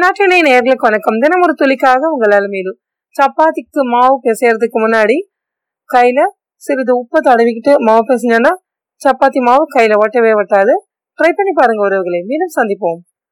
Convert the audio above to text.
நாட்டினை நேர்களுக்கு வணக்கம். தினம் ஒரு துளிக்காக உங்களால் மீது சப்பாத்திக்கு மாவு பிசையறதுக்கு முன்னாடி கையில் சிறிது உப்பு தடவிக்கிட்டு மாவு பிசைஞ்சோன்னா சப்பாத்தி மாவு கையில் ஒட்டவே ஒட்டாது. ட்ரை பண்ணி பாருங்க உறவுகளை. மீண்டும் சந்திப்போம்.